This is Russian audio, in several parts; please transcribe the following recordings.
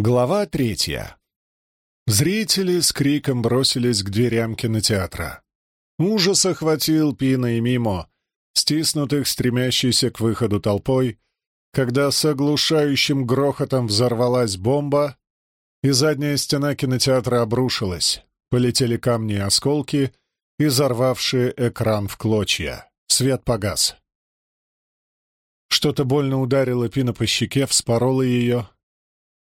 Глава третья. Зрители с криком бросились к дверям кинотеатра. Ужас охватил Пина и Мимо, стиснутых, стремящейся к выходу толпой, когда с оглушающим грохотом взорвалась бомба, и задняя стена кинотеатра обрушилась, полетели камни и осколки, изорвавшие экран в клочья. Свет погас. Что-то больно ударило Пина по щеке, вспороло ее,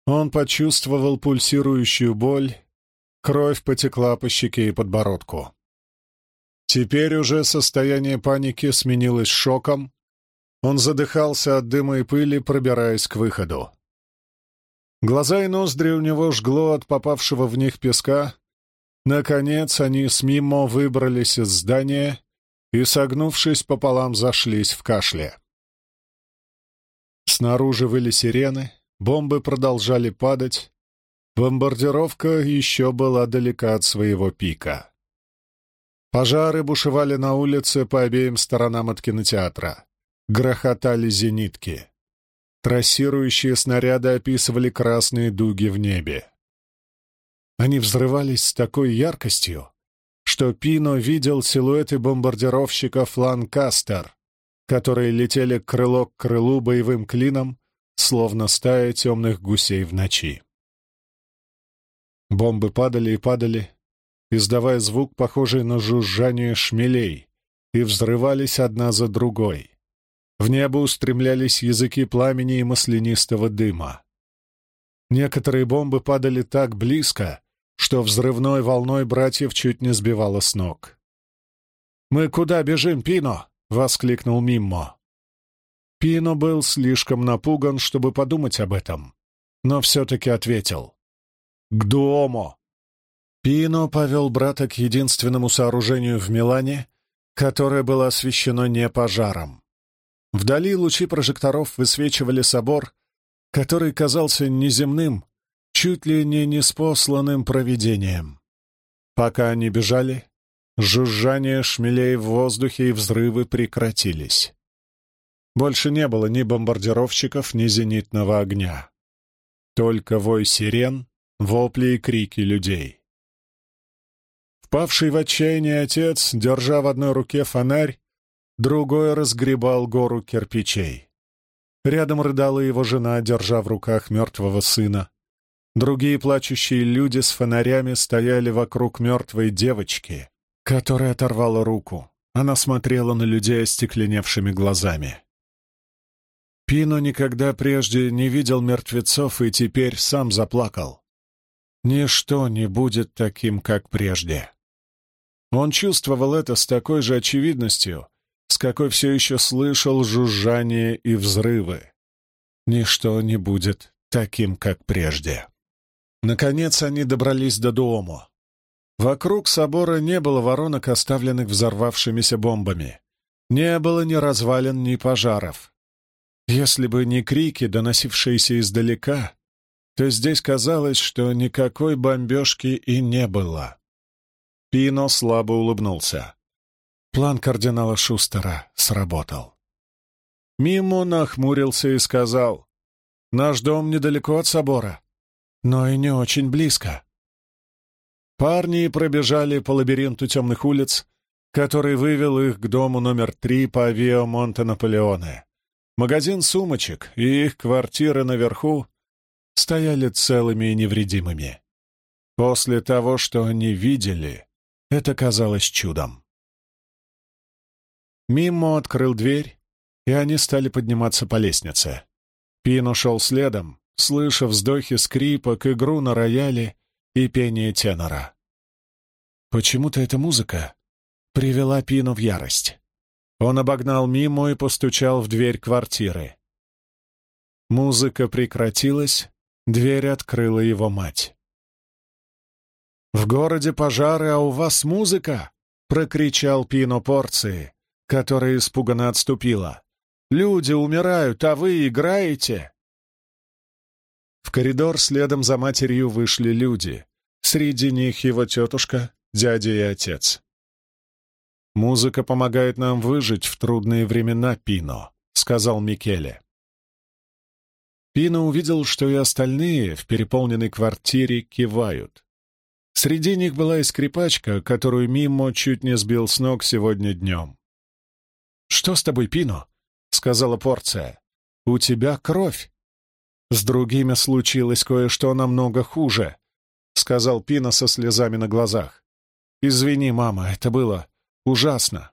он почувствовал пульсирующую боль, кровь потекла по щеке и подбородку. Теперь уже состояние паники сменилось шоком, он задыхался от дыма и пыли, пробираясь к выходу. Глаза и ноздри у него жгло от попавшего в них песка. Наконец они с Мимо выбрались из здания и, согнувшись пополам, зашлись в кашле. Снаружи выли сирены, Бомбы продолжали падать. Бомбардировка еще была далека от своего пика. Пожары бушевали на улице по обеим сторонам от кинотеатра. Грохотали зенитки. Трассирующие снаряды описывали красные дуги в небе. Они взрывались с такой яркостью, что Пино видел силуэты бомбардировщиков «Ланкастер», которые летели крыло к крылу боевым клином словно стая темных гусей в ночи. Бомбы падали и падали, издавая звук, похожий на жужжание шмелей, и взрывались одна за другой. В небо устремлялись языки пламени и маслянистого дыма. Некоторые бомбы падали так близко, что взрывной волной братьев чуть не сбивало с ног. «Мы куда бежим, Пино?» — воскликнул Миммо. Пино был слишком напуган, чтобы подумать об этом, но все-таки ответил. «К Дуомо!» Пино повел брата к единственному сооружению в Милане, которое было освещено не пожаром. Вдали лучи прожекторов высвечивали собор, который казался неземным, чуть ли не неспосланным провидением. Пока они бежали, жужжание шмелей в воздухе и взрывы прекратились. Больше не было ни бомбардировщиков, ни зенитного огня. Только вой сирен, вопли и крики людей. Впавший в отчаяние отец, держа в одной руке фонарь, другой разгребал гору кирпичей. Рядом рыдала его жена, держа в руках мертвого сына. Другие плачущие люди с фонарями стояли вокруг мертвой девочки, которая оторвала руку. Она смотрела на людей остекленевшими глазами. Пино никогда прежде не видел мертвецов и теперь сам заплакал. Ничто не будет таким, как прежде. Он чувствовал это с такой же очевидностью, с какой все еще слышал жужжание и взрывы. Ничто не будет таким, как прежде. Наконец они добрались до Дуомо. Вокруг собора не было воронок, оставленных взорвавшимися бомбами. Не было ни развалин, ни пожаров. Если бы не крики, доносившиеся издалека, то здесь казалось, что никакой бомбежки и не было. Пино слабо улыбнулся. План кардинала Шустера сработал. Мимо нахмурился и сказал, «Наш дом недалеко от собора, но и не очень близко». Парни пробежали по лабиринту темных улиц, который вывел их к дому номер три по Вио Монте-Наполеоне. Магазин сумочек и их квартиры наверху стояли целыми и невредимыми. После того, что они видели, это казалось чудом. Мимо открыл дверь, и они стали подниматься по лестнице. Пин ушел следом, слыша вздохи скрипок, игру на рояле и пение тенора. Почему-то эта музыка привела Пину в ярость. Он обогнал мимо и постучал в дверь квартиры. Музыка прекратилась, дверь открыла его мать. «В городе пожары, а у вас музыка!» — прокричал Пино порции, которая испуганно отступила. «Люди умирают, а вы играете!» В коридор следом за матерью вышли люди. Среди них его тетушка, дядя и отец. «Музыка помогает нам выжить в трудные времена, Пино», — сказал Микеле. Пина увидел, что и остальные в переполненной квартире кивают. Среди них была и скрипачка, которую Мимо чуть не сбил с ног сегодня днем. «Что с тобой, Пино?» — сказала порция. «У тебя кровь». «С другими случилось кое-что намного хуже», — сказал Пино со слезами на глазах. «Извини, мама, это было ужасно».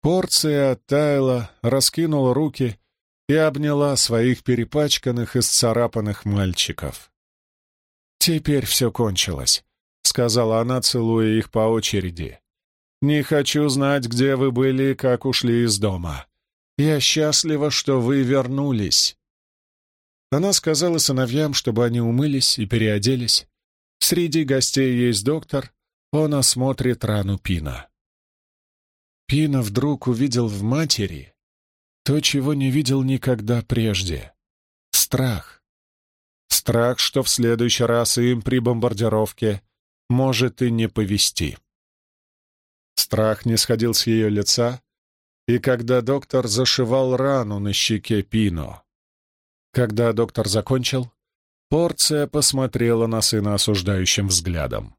Порция оттаяла, раскинула руки и обняла своих перепачканных и сцарапанных мальчиков. «Теперь все кончилось», — сказала она, целуя их по очереди. «Не хочу знать, где вы были и как ушли из дома. Я счастлива, что вы вернулись». Она сказала сыновьям, чтобы они умылись и переоделись. Среди гостей есть доктор, он осмотрит рану Пина. Пина вдруг увидел в матери то, чего не видел никогда прежде — страх. Страх, что в следующий раз им при бомбардировке может и не повести. Страх не сходил с ее лица, и когда доктор зашивал рану на щеке Пино. Когда доктор закончил, порция посмотрела на сына осуждающим взглядом.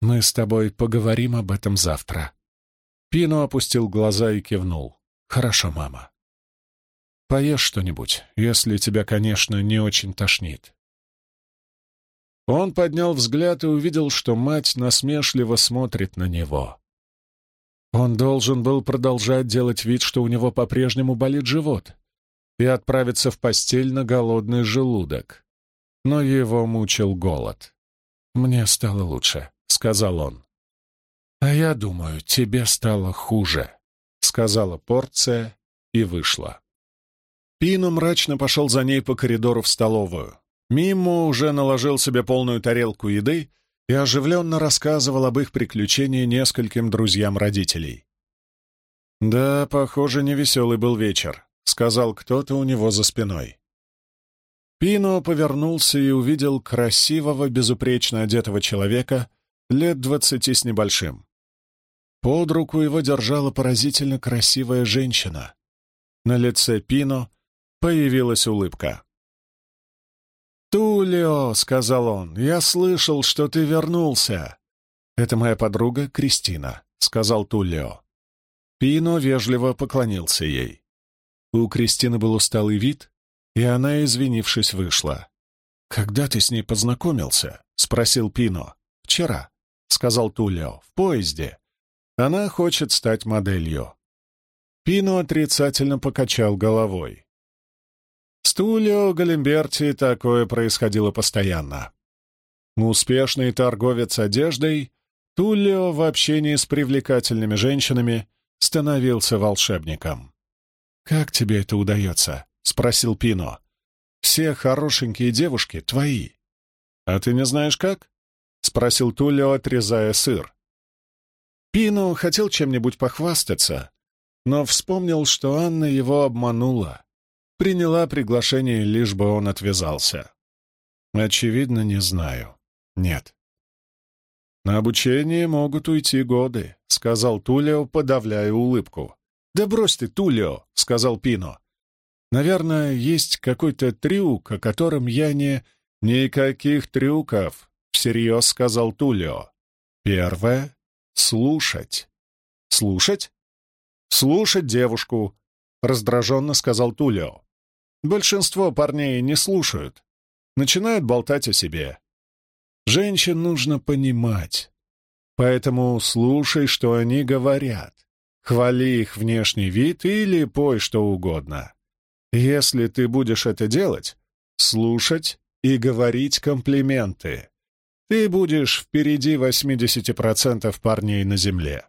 «Мы с тобой поговорим об этом завтра». Пино опустил глаза и кивнул. «Хорошо, мама». Поешь что-нибудь, если тебя, конечно, не очень тошнит. Он поднял взгляд и увидел, что мать насмешливо смотрит на него. Он должен был продолжать делать вид, что у него по-прежнему болит живот, и отправиться в постель на голодный желудок. Но его мучил голод. «Мне стало лучше», — сказал он. «А я думаю, тебе стало хуже», — сказала порция и вышла. Пино мрачно пошел за ней по коридору в столовую. Мимо уже наложил себе полную тарелку еды и оживленно рассказывал об их приключении нескольким друзьям родителей. «Да, похоже, невеселый был вечер», — сказал кто-то у него за спиной. Пино повернулся и увидел красивого, безупречно одетого человека лет двадцати с небольшим. Под руку его держала поразительно красивая женщина. На лице Пино Появилась улыбка. «Тулио», — сказал он, — «я слышал, что ты вернулся». «Это моя подруга Кристина», — сказал Тулио. Пино вежливо поклонился ей. У Кристины был усталый вид, и она, извинившись, вышла. «Когда ты с ней познакомился?» — спросил Пино. «Вчера», — сказал Тулио, — «в поезде. Она хочет стать моделью». Пино отрицательно покачал головой. С Тулио Галимберти такое происходило постоянно. Успешный торговец одеждой, Тулио в общении с привлекательными женщинами становился волшебником. «Как тебе это удается?» — спросил Пино. «Все хорошенькие девушки твои». «А ты не знаешь как?» — спросил Тулио, отрезая сыр. Пино хотел чем-нибудь похвастаться, но вспомнил, что Анна его обманула приняла приглашение, лишь бы он отвязался. Очевидно, не знаю. Нет. На обучение могут уйти годы, сказал Тулио, подавляя улыбку. Да брось ты, Тулио, сказал Пино. Наверное, есть какой-то трюк, о котором я не... Никаких трюков, всерьез сказал Тулио. Первое — слушать. Слушать? Слушать девушку, раздраженно сказал Тулио. Большинство парней не слушают, начинают болтать о себе. Женщин нужно понимать, поэтому слушай, что они говорят. Хвали их внешний вид или пой что угодно. Если ты будешь это делать, слушать и говорить комплименты, ты будешь впереди 80% парней на земле.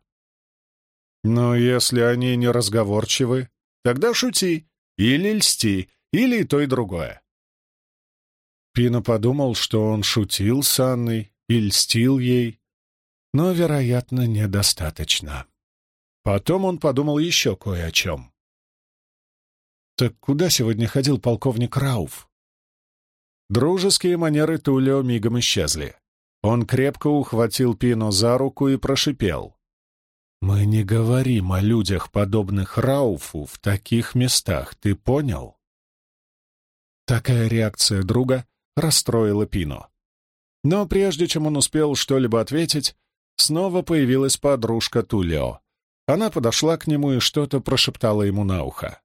Но если они не разговорчивы, тогда шути или льсти, или то, и другое. Пино подумал, что он шутил с Анной и льстил ей, но, вероятно, недостаточно. Потом он подумал еще кое о чем. «Так куда сегодня ходил полковник Рауф?» Дружеские манеры Тулио мигом исчезли. Он крепко ухватил Пино за руку и прошипел. «Мы не говорим о людях, подобных Рауфу, в таких местах, ты понял?» Такая реакция друга расстроила Пино. Но прежде чем он успел что-либо ответить, снова появилась подружка Тулио. Она подошла к нему и что-то прошептала ему на ухо.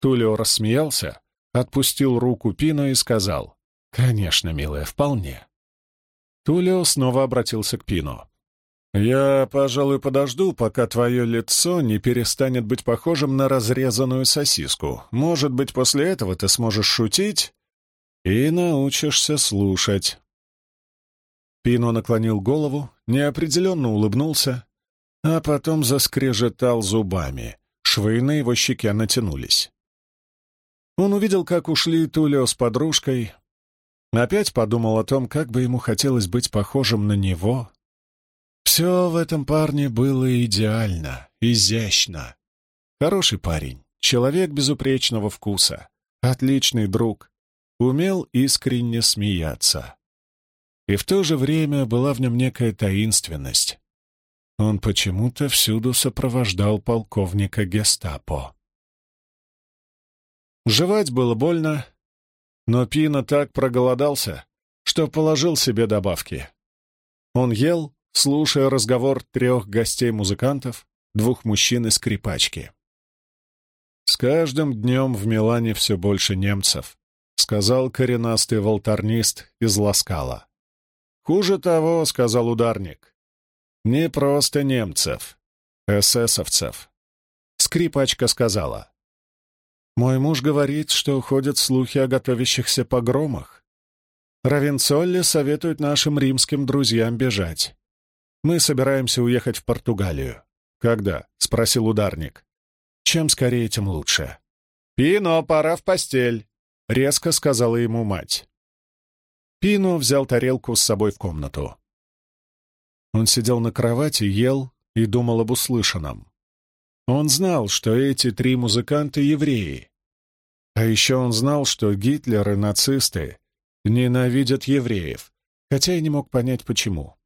Тулио рассмеялся, отпустил руку Пино и сказал, «Конечно, милая, вполне». Тулио снова обратился к Пино. «Я, пожалуй, подожду, пока твое лицо не перестанет быть похожим на разрезанную сосиску. Может быть, после этого ты сможешь шутить и научишься слушать». Пино наклонил голову, неопределенно улыбнулся, а потом заскрежетал зубами. Швы на его щеке натянулись. Он увидел, как ушли Тулио с подружкой, опять подумал о том, как бы ему хотелось быть похожим на него. Все в этом парне было идеально, изящно. Хороший парень, человек безупречного вкуса, отличный друг, умел искренне смеяться. И в то же время была в нем некая таинственность. Он почему-то всюду сопровождал полковника гестапо. Жевать было больно, но Пина так проголодался, что положил себе добавки. Он ел, слушая разговор трех гостей-музыкантов, двух мужчин и скрипачки. «С каждым днем в Милане все больше немцев», — сказал коренастый волторнист из Ласкала. «Хуже того», — сказал ударник, — «не просто немцев, эсэсовцев». Скрипачка сказала, «Мой муж говорит, что ходят слухи о готовящихся погромах. Равенцолли советует нашим римским друзьям бежать. Мы собираемся уехать в Португалию». «Когда?» — спросил ударник. «Чем скорее, тем лучше». «Пино, пора в постель», — резко сказала ему мать. Пино взял тарелку с собой в комнату. Он сидел на кровати, ел и думал об услышанном. Он знал, что эти три музыканта — евреи. А еще он знал, что Гитлер и нацисты ненавидят евреев, хотя и не мог понять, почему.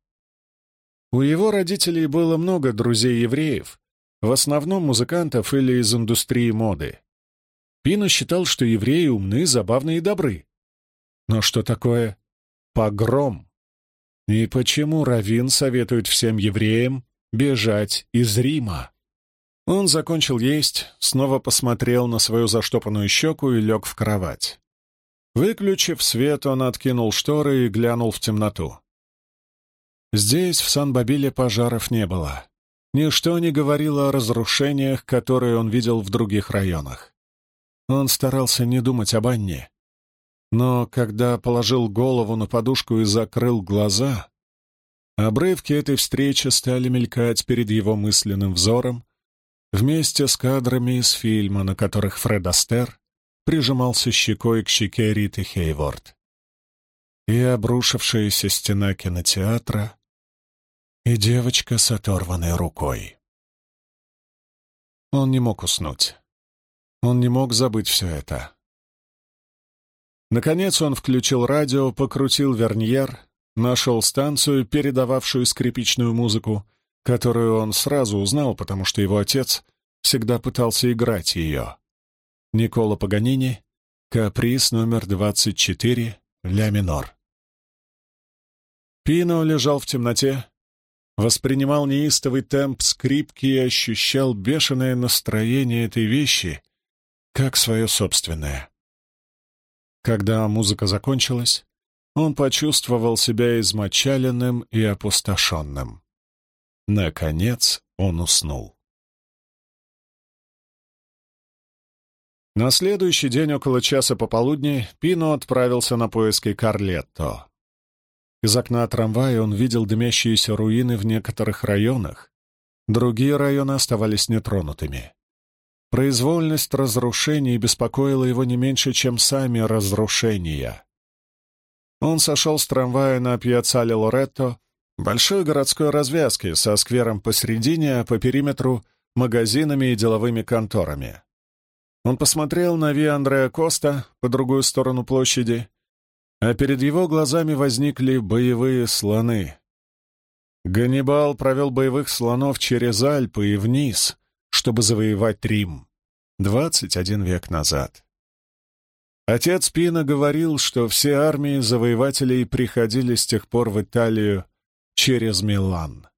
У его родителей было много друзей-евреев, в основном музыкантов или из индустрии моды. Пино считал, что евреи умны, забавны и добры. Но что такое погром. И почему Равин советует всем евреям бежать из Рима? Он закончил есть, снова посмотрел на свою заштопанную щеку и лег в кровать. Выключив свет, он откинул шторы и глянул в темноту. Здесь, в Сан-Бабиле, пожаров не было. Ничто не говорило о разрушениях, которые он видел в других районах. Он старался не думать об Анне, но когда положил голову на подушку и закрыл глаза, обрывки этой встречи стали мелькать перед его мысленным взором вместе с кадрами из фильма, на которых Фред Астер прижимался щекой к щеке Риты Хейворд. И обрушившаяся стена кинотеатра, и девочка с оторванной рукой. Он не мог уснуть. Он не мог забыть все это. Наконец он включил радио, покрутил верньер, нашел станцию, передававшую скрипичную музыку, которую он сразу узнал, потому что его отец всегда пытался играть ее. Никола Паганини, каприз номер 24, ля минор. Пино лежал в темноте, воспринимал неистовый темп скрипки и ощущал бешеное настроение этой вещи, как свое собственное. Когда музыка закончилась, он почувствовал себя измочаленным и опустошенным. Наконец он уснул. На следующий день около часа пополудни Пино отправился на поиски Карлетто. Из окна трамвая он видел дымящиеся руины в некоторых районах. Другие районы оставались нетронутыми. Произвольность разрушений беспокоила его не меньше, чем сами разрушения. Он сошел с трамвая на пьяцале Лоретто, большой городской развязки со сквером посередине, по периметру — магазинами и деловыми конторами. Он посмотрел на Ви Андреа Коста по другую сторону площади, а перед его глазами возникли боевые слоны. Ганнибал провел боевых слонов через Альпы и вниз — чтобы завоевать Рим. Двадцать один век назад. Отец Пина говорил, что все армии завоевателей приходили с тех пор в Италию через Милан.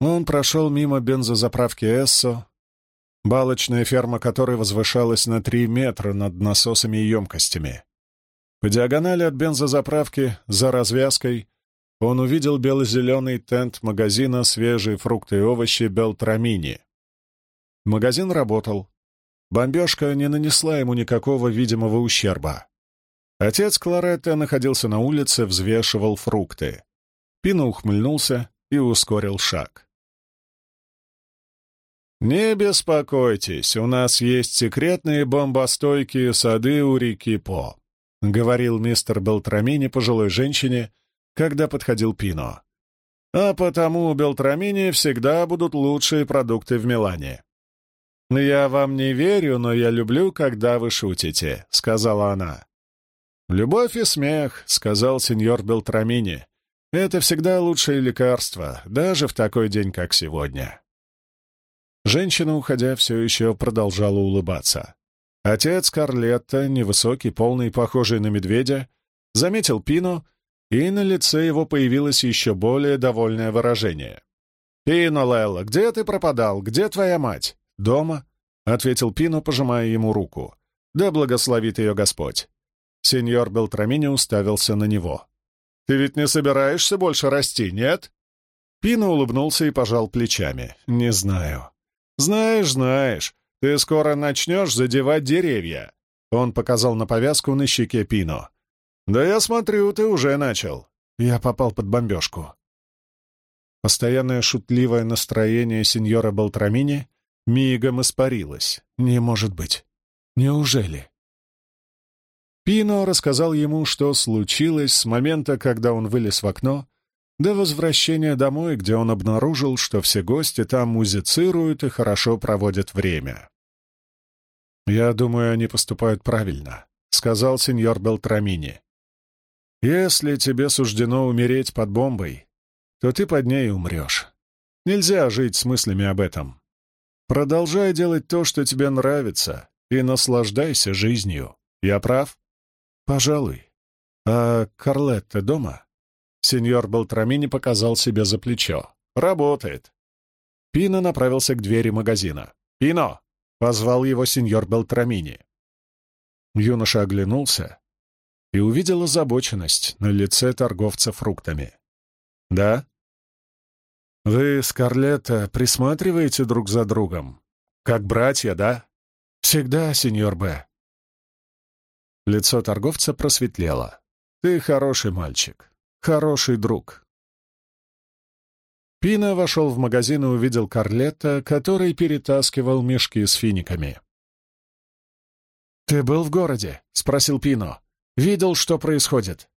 Он прошел мимо бензозаправки «Эссо», балочная ферма которой возвышалась на три метра над насосами и емкостями. По диагонали от бензозаправки, за развязкой, он увидел бело-зеленый тент магазина «Свежие фрукты и овощи Белтрамини». Магазин работал. Бомбежка не нанесла ему никакого видимого ущерба. Отец Кларетта находился на улице, взвешивал фрукты. Пино ухмыльнулся и ускорил шаг. «Не беспокойтесь, у нас есть секретные бомбостойкие сады у реки По», — говорил мистер Белтрамини пожилой женщине, когда подходил Пино. «А потому у Белтрамини всегда будут лучшие продукты в Милане». «Я вам не верю, но я люблю, когда вы шутите», — сказала она. «Любовь и смех», — сказал сеньор Белтрамини. «Это всегда лучшее лекарство, даже в такой день, как сегодня». Женщина, уходя, все еще продолжала улыбаться. Отец Карлетта, невысокий, полный, похожий на медведя, заметил Пино, и на лице его появилось еще более довольное выражение. «Пино, Лелла, где ты пропадал? Где твоя мать?» «Дома», — ответил Пино, пожимая ему руку. «Да благословит ее Господь». Сеньор Белтрамини уставился на него. «Ты ведь не собираешься больше расти, нет?» Пино улыбнулся и пожал плечами. «Не знаю». «Знаешь, знаешь, ты скоро начнешь задевать деревья». Он показал на повязку на щеке Пино. «Да я смотрю, ты уже начал». Я попал под бомбежку. Постоянное шутливое настроение сеньора Балтрамини мигом испарилось. Не может быть. Неужели? Пино рассказал ему, что случилось с момента, когда он вылез в окно, до возвращения домой, где он обнаружил, что все гости там музицируют и хорошо проводят время. «Я думаю, они поступают правильно», — сказал сеньор Белтрамини. «Если тебе суждено умереть под бомбой, то ты под ней умрешь. Нельзя жить с мыслями об этом. Продолжай делать то, что тебе нравится, и наслаждайся жизнью. Я прав?» «Пожалуй. А Карлетта дома?» Сеньор Белтрамини показал себе за плечо. «Работает». Пино направился к двери магазина. «Пино!» — позвал его сеньор Белтрамини. Юноша оглянулся и увидел озабоченность на лице торговца фруктами. «Да?» «Вы, Скарлетта, присматриваете друг за другом? Как братья, да?» «Всегда, сеньор Б». Лицо торговца просветлело. «Ты хороший мальчик. Хороший друг. Пина вошел в магазин и увидел Карлетта, который перетаскивал мешки с финиками. «Ты был в городе?» — спросил Пино. «Видел, что происходит?»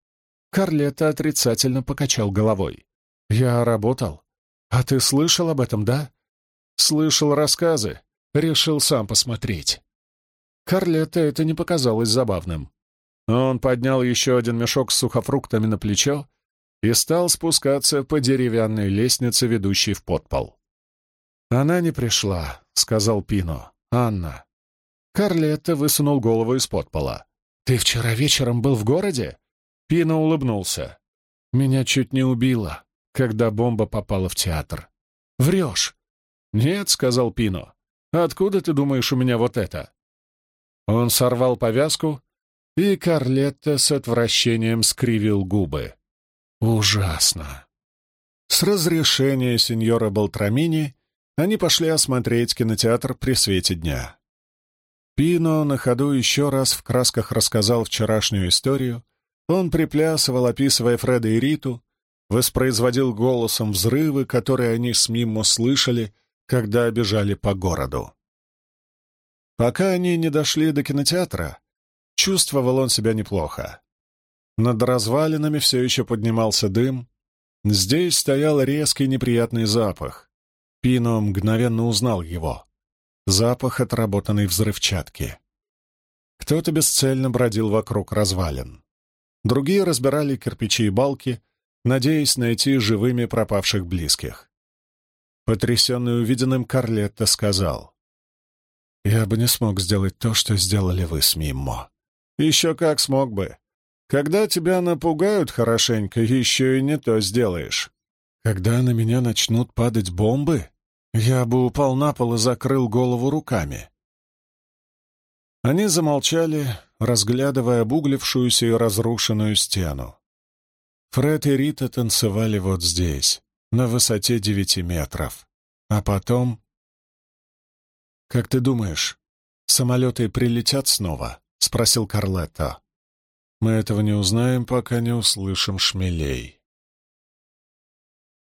Карлетта отрицательно покачал головой. «Я работал. А ты слышал об этом, да?» «Слышал рассказы. Решил сам посмотреть». Карлетта это не показалось забавным. Он поднял еще один мешок с сухофруктами на плечо и стал спускаться по деревянной лестнице, ведущей в подпол. «Она не пришла», — сказал Пино. «Анна». Карлетта высунул голову из подпола. «Ты вчера вечером был в городе?» Пино улыбнулся. «Меня чуть не убило, когда бомба попала в театр». «Врешь?» «Нет», — сказал Пино. «Откуда ты думаешь у меня вот это?» Он сорвал повязку, и Карлетта с отвращением скривил губы. Ужасно. С разрешения сеньора Балтрамини они пошли осмотреть кинотеатр при свете дня. Пино на ходу еще раз в красках рассказал вчерашнюю историю. Он приплясывал, описывая Фреда и Риту, воспроизводил голосом взрывы, которые они с Миммо слышали, когда бежали по городу. Пока они не дошли до кинотеатра, чувствовал он себя неплохо. Над развалинами все еще поднимался дым. Здесь стоял резкий неприятный запах. Пино мгновенно узнал его. Запах отработанной взрывчатки. Кто-то бесцельно бродил вокруг развалин. Другие разбирали кирпичи и балки, надеясь найти живыми пропавших близких. Потрясенный увиденным, Карлетто сказал. Я бы не смог сделать то, что сделали вы с Миммо. Еще как смог бы. Когда тебя напугают хорошенько, еще и не то сделаешь. Когда на меня начнут падать бомбы, я бы упал на пол и закрыл голову руками. Они замолчали, разглядывая обуглившуюся и разрушенную стену. Фред и Рита танцевали вот здесь, на высоте девяти метров. А потом... «Как ты думаешь, самолеты прилетят снова?» — спросил Карлетто. «Мы этого не узнаем, пока не услышим шмелей».